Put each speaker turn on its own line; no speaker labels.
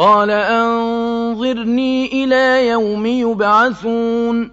قَالَ أَنظِرْنِي إِلَىٰ يَوْمِ يُبْعَثُونَ.